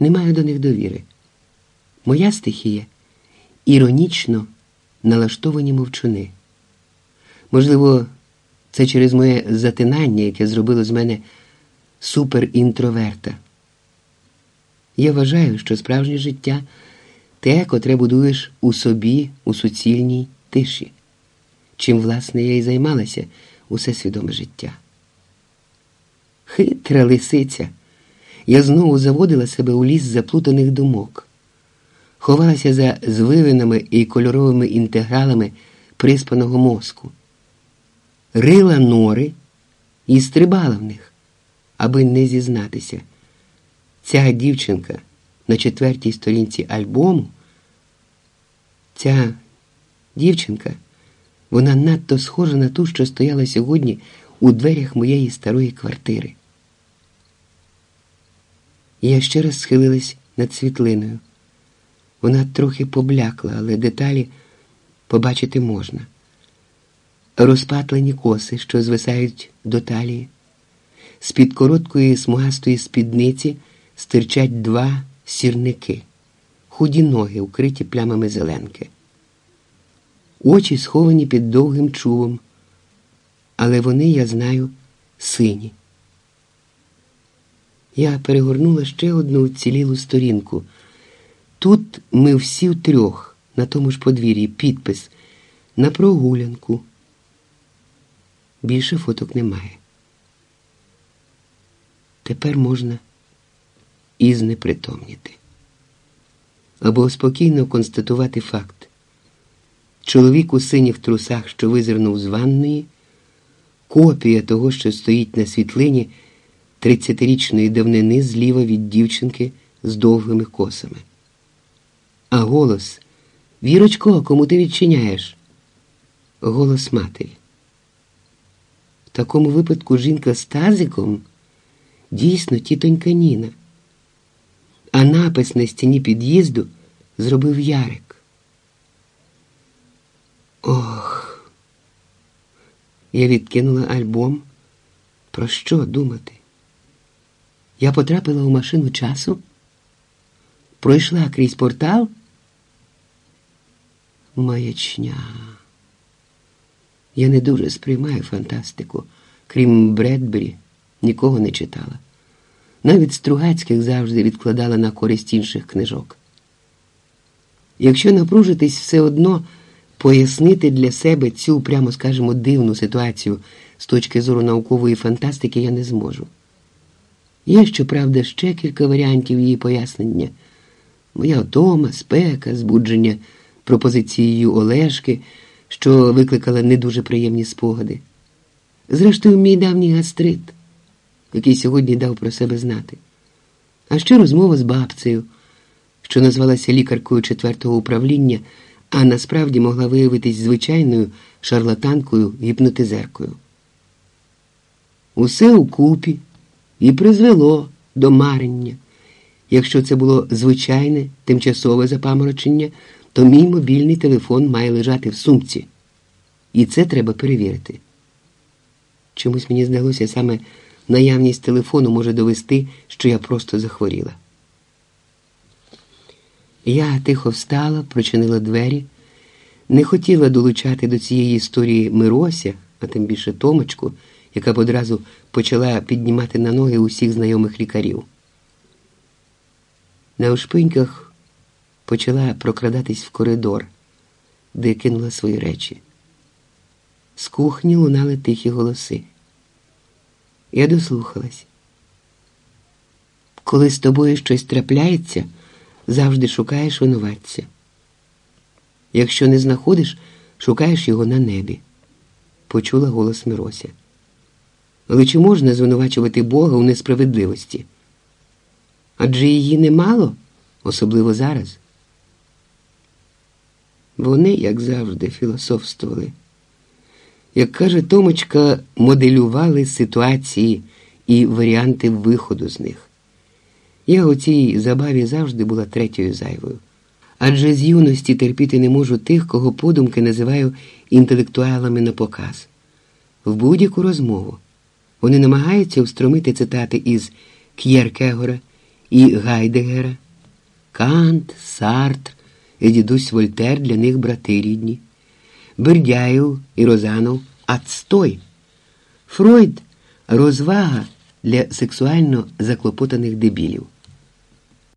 не маю до них довіри. Моя стихія іронічно налаштовані мовчуни. Можливо, це через моє затинання, яке зробило з мене суперінтроверта. Я вважаю, що справжнє життя те, котре будуєш у собі у суцільній тиші, чим, власне, я і займалася усе свідоме життя. Хитра лисиця, я знову заводила себе у ліс заплутаних думок, ховалася за звивинами і кольоровими інтегралами приспаного мозку, рила нори і стрибала в них, аби не зізнатися. Ця дівчинка на четвертій сторінці альбому, ця дівчинка, вона надто схожа на ту, що стояла сьогодні у дверях моєї старої квартири. Я ще раз схилилась над світлиною. Вона трохи поблякла, але деталі побачити можна. Розпатлені коси, що звисають до талії, з-під короткої смугастої спідниці стирчать два сірники, худі ноги, укриті плямами зеленки. Очі сховані під довгим чубом, але вони, я знаю, сині. Я перегорнула ще одну уцілілу сторінку. Тут ми всі втрьох, на тому ж подвір'ї, підпис на прогулянку. Більше фоток немає. Тепер можна і знепритомніти. Або спокійно констатувати факт. Чоловік у синіх трусах, що визирнув з ванної, копія того, що стоїть на світлині тридцятирічної давнини зліва від дівчинки з довгими косами. А голос Вірочко, кому ти відчиняєш? Голос матері. В такому випадку жінка з тазиком дійсно тітонька Ніна. А напис на стіні під'їзду зробив Ярик. Ох, я відкинула альбом. Про що думати? Я потрапила у машину часу, пройшла крізь портал. Маячня. Я не дуже сприймаю фантастику, крім Бредбері, нікого не читала. Навіть Стругацьких завжди відкладала на користь інших книжок. Якщо напружитись все одно пояснити для себе цю, прямо скажемо, дивну ситуацію з точки зору наукової фантастики, я не зможу. Є, щоправда, ще кілька варіантів її пояснення. Моя втома, спека, збудження пропозицією Олешки, що викликала не дуже приємні спогади. Зрештою, мій давній гастрит, який сьогодні дав про себе знати. А ще розмова з бабцею, що назвалася лікаркою четвертого управління, а насправді могла виявитись звичайною шарлатанкою гіпнотизеркою. Усе укупі і призвело до марення. Якщо це було звичайне тимчасове запаморочення, то мій мобільний телефон має лежати в сумці. І це треба перевірити. Чомусь мені здалося, саме наявність телефону може довести, що я просто захворіла. Я тихо встала, прочинила двері, не хотіла долучати до цієї історії Мирося, а тим більше Томочку яка б одразу почала піднімати на ноги усіх знайомих лікарів. На ошпиньках почала прокрадатись в коридор, де кинула свої речі. З кухні лунали тихі голоси. Я дослухалась. Коли з тобою щось трапляється, завжди шукаєш винуватця. Якщо не знаходиш, шукаєш його на небі, почула голос Мирося. Але чи можна звинувачувати Бога у несправедливості? Адже її немало, особливо зараз. Вони, як завжди, філософствували. Як каже Томочка, моделювали ситуації і варіанти виходу з них. Я у цій забаві завжди була третьою зайвою. Адже з юності терпіти не можу тих, кого подумки називаю інтелектуалами на показ. В будь-яку розмову. Вони намагаються встромити цитати із К'єркегора і Гайдегера, Кант, Сартр і дідусь Вольтер для них брати рідні, Бердяєв і Розанов отстой, Фройд розвага для сексуально заклопотаних дебілів.